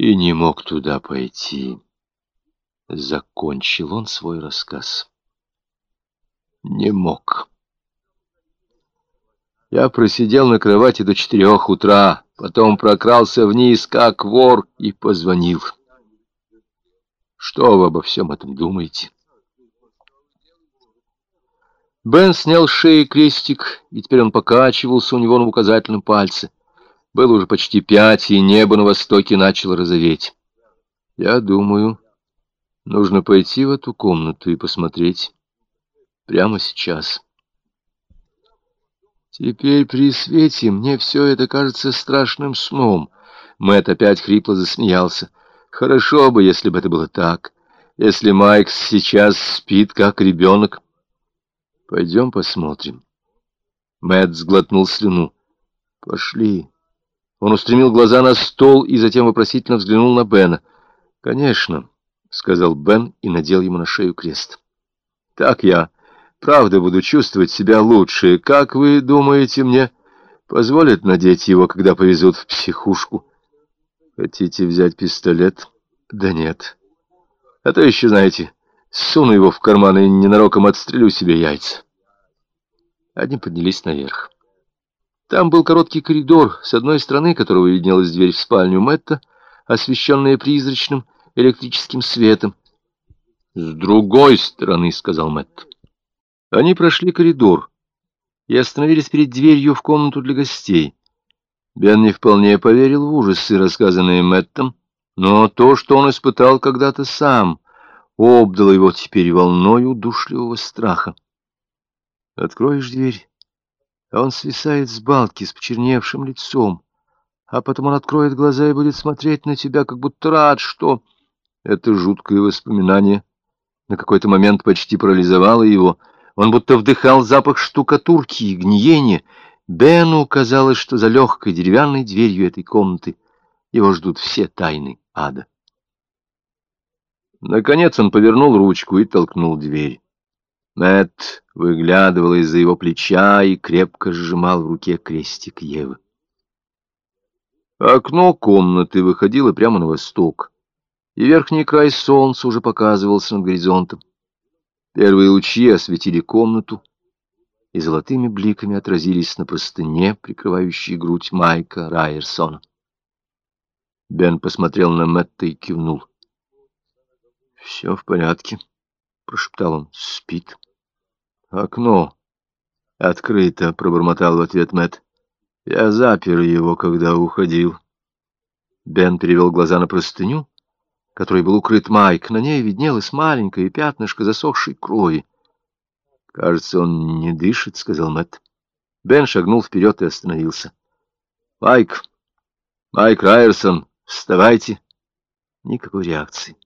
и не мог туда пойти. Закончил он свой рассказ. Не мог. Я просидел на кровати до четырех утра, потом прокрался вниз, как вор, и позвонил. Что вы обо всем этом думаете? Бен снял с шеи крестик, и теперь он покачивался у него на указательном пальце. Было уже почти пять, и небо на востоке начало розоветь. Я думаю, нужно пойти в эту комнату и посмотреть. Прямо сейчас. Теперь при свете мне все это кажется страшным сном. Мэтт опять хрипло засмеялся. Хорошо бы, если бы это было так. Если Майк сейчас спит, как ребенок. Пойдем посмотрим. Мэтт сглотнул слюну. Пошли. Он устремил глаза на стол и затем вопросительно взглянул на Бена. «Конечно», — сказал Бен и надел ему на шею крест. «Так я, правда, буду чувствовать себя лучше. Как вы думаете, мне позволят надеть его, когда повезут в психушку? Хотите взять пистолет? Да нет. А то еще, знаете, суну его в карман и ненароком отстрелю себе яйца». Они поднялись наверх. Там был короткий коридор, с одной стороны которого виднелась дверь в спальню Мэтта, освещенная призрачным электрическим светом. «С другой стороны», — сказал Мэтт. Они прошли коридор и остановились перед дверью в комнату для гостей. Бен не вполне поверил в ужасы, рассказанные Мэттом, но то, что он испытал когда-то сам, обдало его теперь волной удушливого страха. «Откроешь дверь?» Он свисает с балки с почерневшим лицом, а потом он откроет глаза и будет смотреть на тебя, как будто рад, что... Это жуткое воспоминание на какой-то момент почти парализовало его. Он будто вдыхал запах штукатурки и гниения. Бену казалось, что за легкой деревянной дверью этой комнаты его ждут все тайны ада. Наконец он повернул ручку и толкнул дверь. Мэт выглядывал из-за его плеча и крепко сжимал в руке крестик Евы. Окно комнаты выходило прямо на восток, и верхний край солнца уже показывался над горизонтом. Первые лучи осветили комнату и золотыми бликами отразились на простыне, прикрывающей грудь Майка Райерсона. Бен посмотрел на Мэтта и кивнул. «Все в порядке», — прошептал он. «Спит». «Окно открыто», — пробормотал в ответ Мэтт. «Я запер его, когда уходил». Бен перевел глаза на простыню, которой был укрыт Майк. На ней виднелось маленькое пятнышко засохшей крови. «Кажется, он не дышит», — сказал Мэтт. Бен шагнул вперед и остановился. «Майк! Майк Райерсон, вставайте!» Никакой реакции.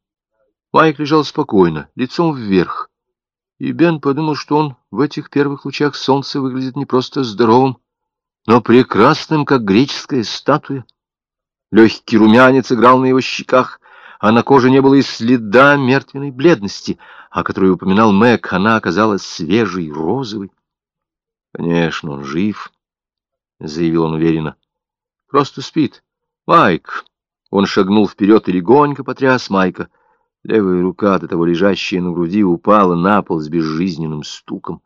Майк лежал спокойно, лицом вверх и Бен подумал, что он в этих первых лучах солнца выглядит не просто здоровым, но прекрасным, как греческая статуя. Легкий румянец играл на его щеках, а на коже не было и следа мертвенной бледности, о которой упоминал Мэг, она оказалась свежей, розовой. «Конечно, он жив», — заявил он уверенно. «Просто спит. Майк!» Он шагнул вперед и легонько потряс Майка — Левая рука, до того лежащая на груди, упала на пол с безжизненным стуком.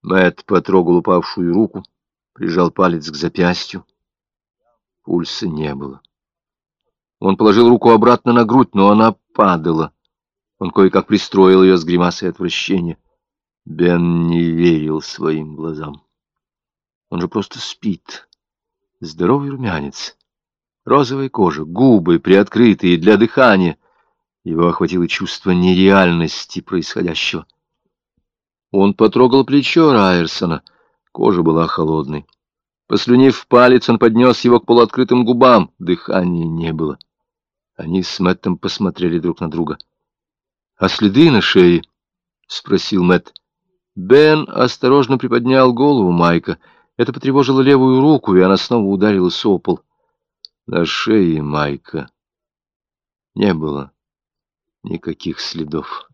Мэтт потрогал упавшую руку, прижал палец к запястью. Пульса не было. Он положил руку обратно на грудь, но она падала. Он кое-как пристроил ее с гримасой отвращения. Бен не верил своим глазам. Он же просто спит. Здоровый румянец, розовая кожа, губы приоткрытые для дыхания. Его охватило чувство нереальности происходящего. Он потрогал плечо Райерсона. Кожа была холодной. Послюнив палец, он поднес его к полуоткрытым губам. Дыхания не было. Они с Мэттом посмотрели друг на друга. — А следы на шее? — спросил Мэтт. Бен осторожно приподнял голову Майка. Это потревожило левую руку, и она снова ударила о пол. На шее Майка не было никаких следов.